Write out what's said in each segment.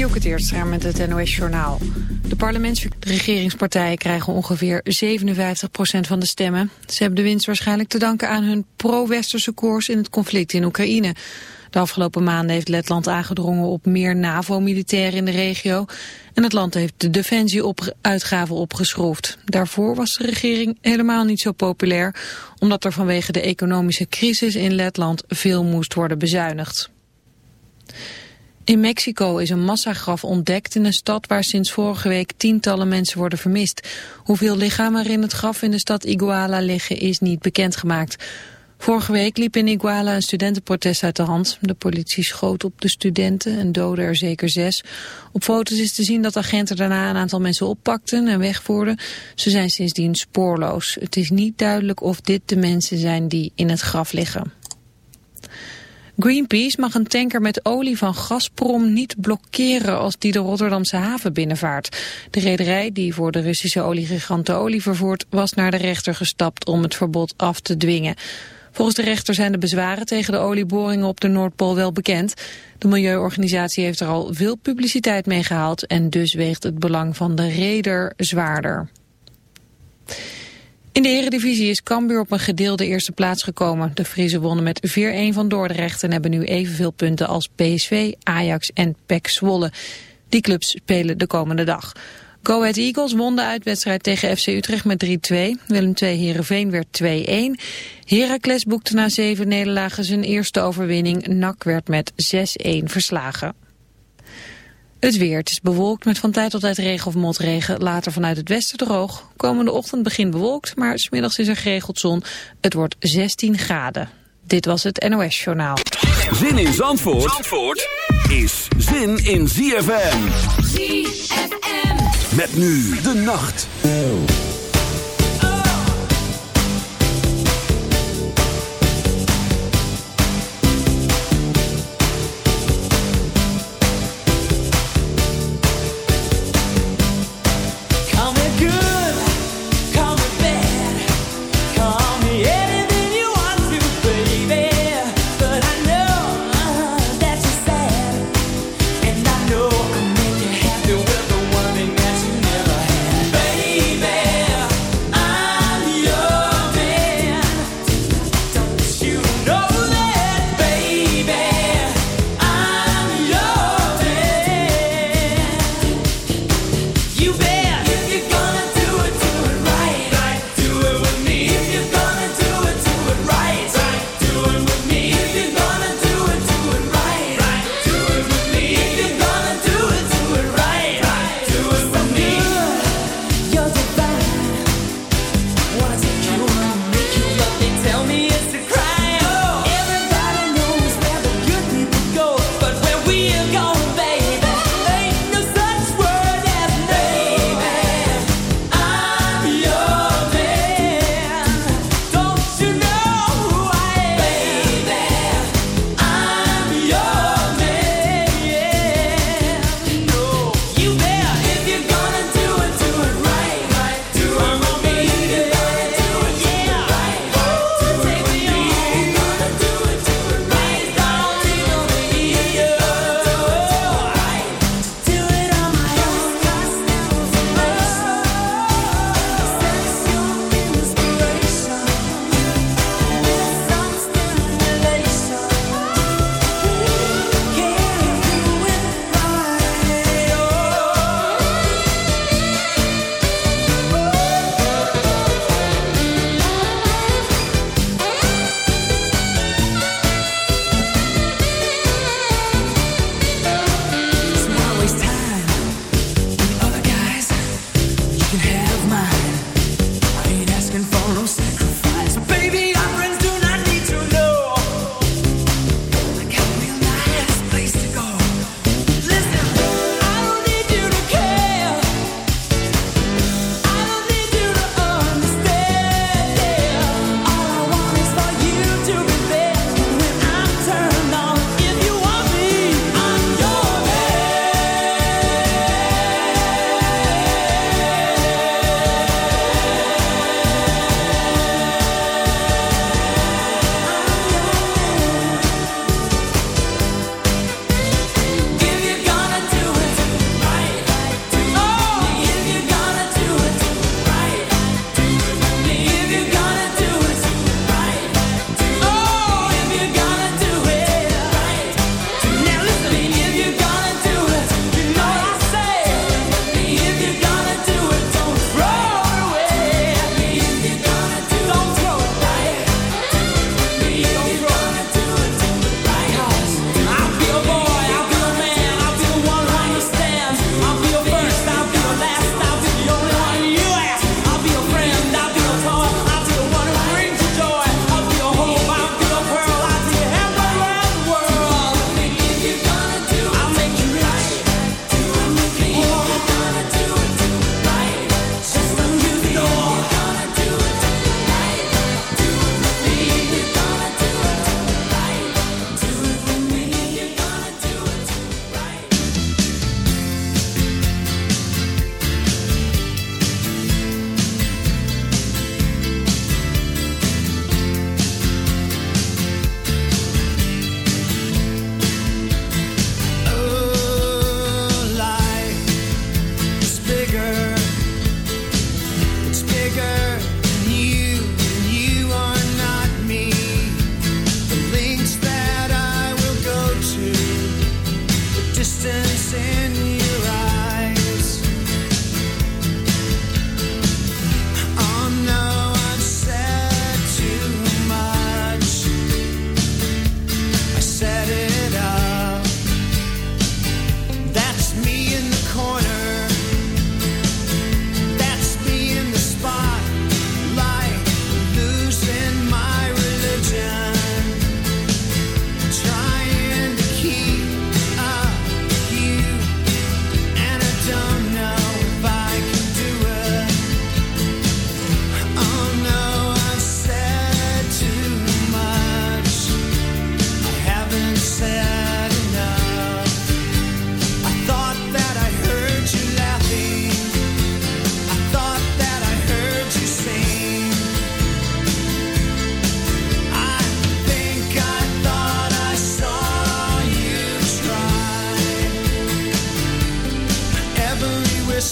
Dielke Teertstra met het NOS-journaal. De parlementsregeringspartijen krijgen ongeveer 57% van de stemmen. Ze hebben de winst waarschijnlijk te danken aan hun pro-westerse koers in het conflict in Oekraïne. De afgelopen maanden heeft Letland aangedrongen op meer NAVO-militairen in de regio. En het land heeft de defensieuitgaven opgeschroefd. Daarvoor was de regering helemaal niet zo populair... omdat er vanwege de economische crisis in Letland veel moest worden bezuinigd. In Mexico is een massagraf ontdekt in een stad waar sinds vorige week tientallen mensen worden vermist. Hoeveel lichamen er in het graf in de stad Iguala liggen is niet bekendgemaakt. Vorige week liep in Iguala een studentenprotest uit de hand. De politie schoot op de studenten en doodde er zeker zes. Op foto's is te zien dat agenten daarna een aantal mensen oppakten en wegvoerden. Ze zijn sindsdien spoorloos. Het is niet duidelijk of dit de mensen zijn die in het graf liggen. Greenpeace mag een tanker met olie van Gazprom niet blokkeren als die de Rotterdamse haven binnenvaart. De rederij die voor de Russische oliegigant olie vervoert was naar de rechter gestapt om het verbod af te dwingen. Volgens de rechter zijn de bezwaren tegen de olieboringen op de Noordpool wel bekend. De milieuorganisatie heeft er al veel publiciteit mee gehaald en dus weegt het belang van de reder zwaarder. In de eredivisie is Cambuur op een gedeelde eerste plaats gekomen. De Friese wonnen met 4-1 van Dordrecht en hebben nu evenveel punten als PSV, Ajax en PEC Zwolle. Die clubs spelen de komende dag. Go Ahead Eagles won de uitwedstrijd tegen FC Utrecht met 3-2. Willem II Heerenveen werd 2-1. Heracles boekte na zeven nederlagen zijn eerste overwinning. NAC werd met 6-1 verslagen. Het weer. Het is bewolkt met van tijd tot tijd regen of motregen. Later vanuit het westen droog. Komende ochtend begint bewolkt, maar smiddags is er geregeld zon. Het wordt 16 graden. Dit was het NOS Journaal. Zin in Zandvoort, Zandvoort is zin in ZFM. ZFM. Met nu de nacht.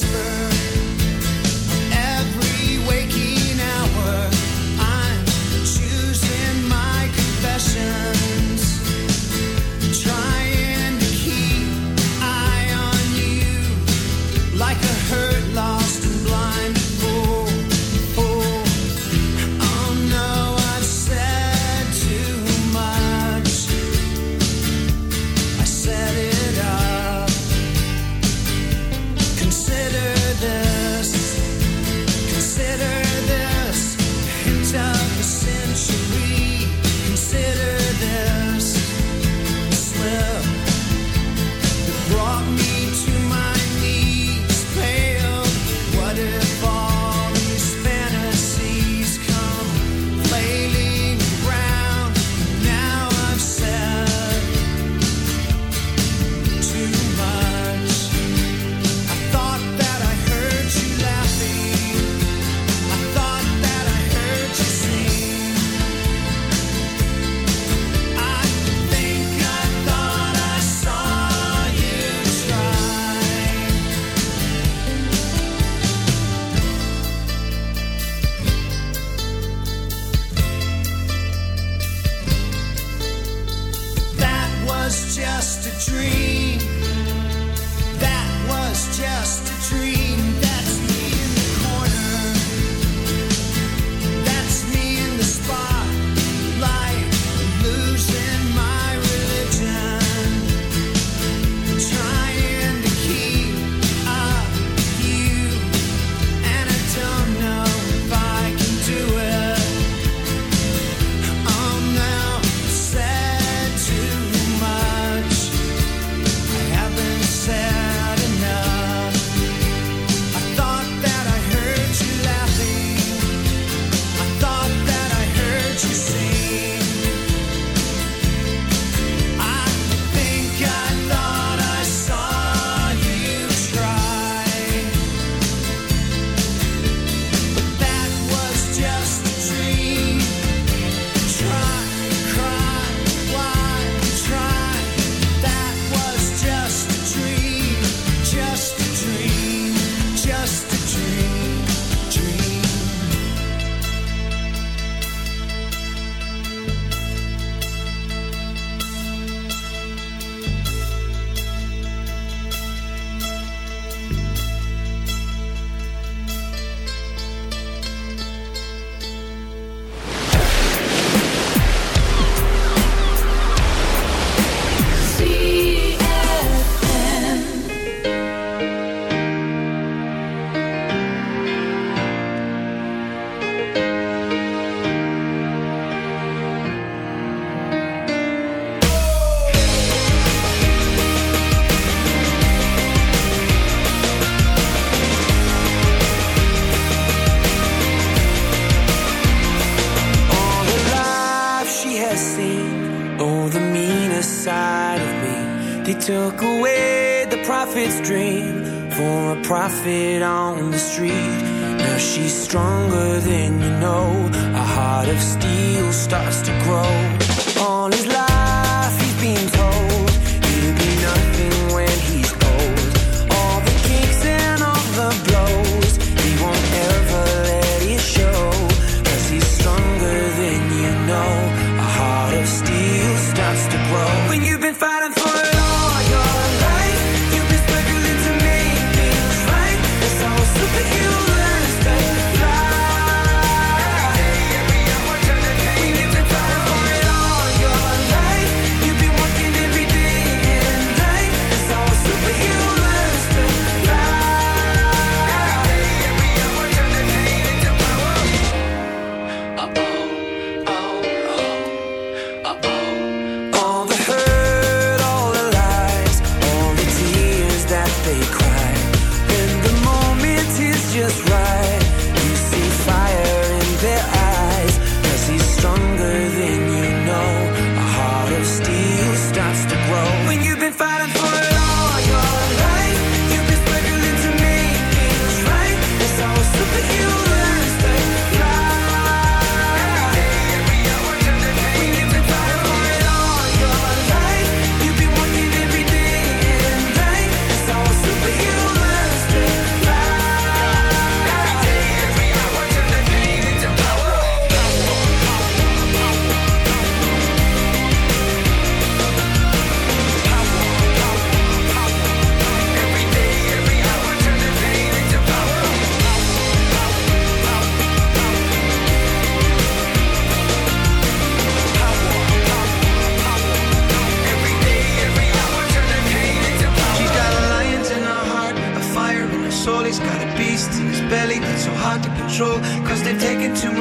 whisper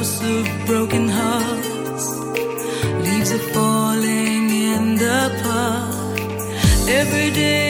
house of broken hearts, leaves are falling in the park every day.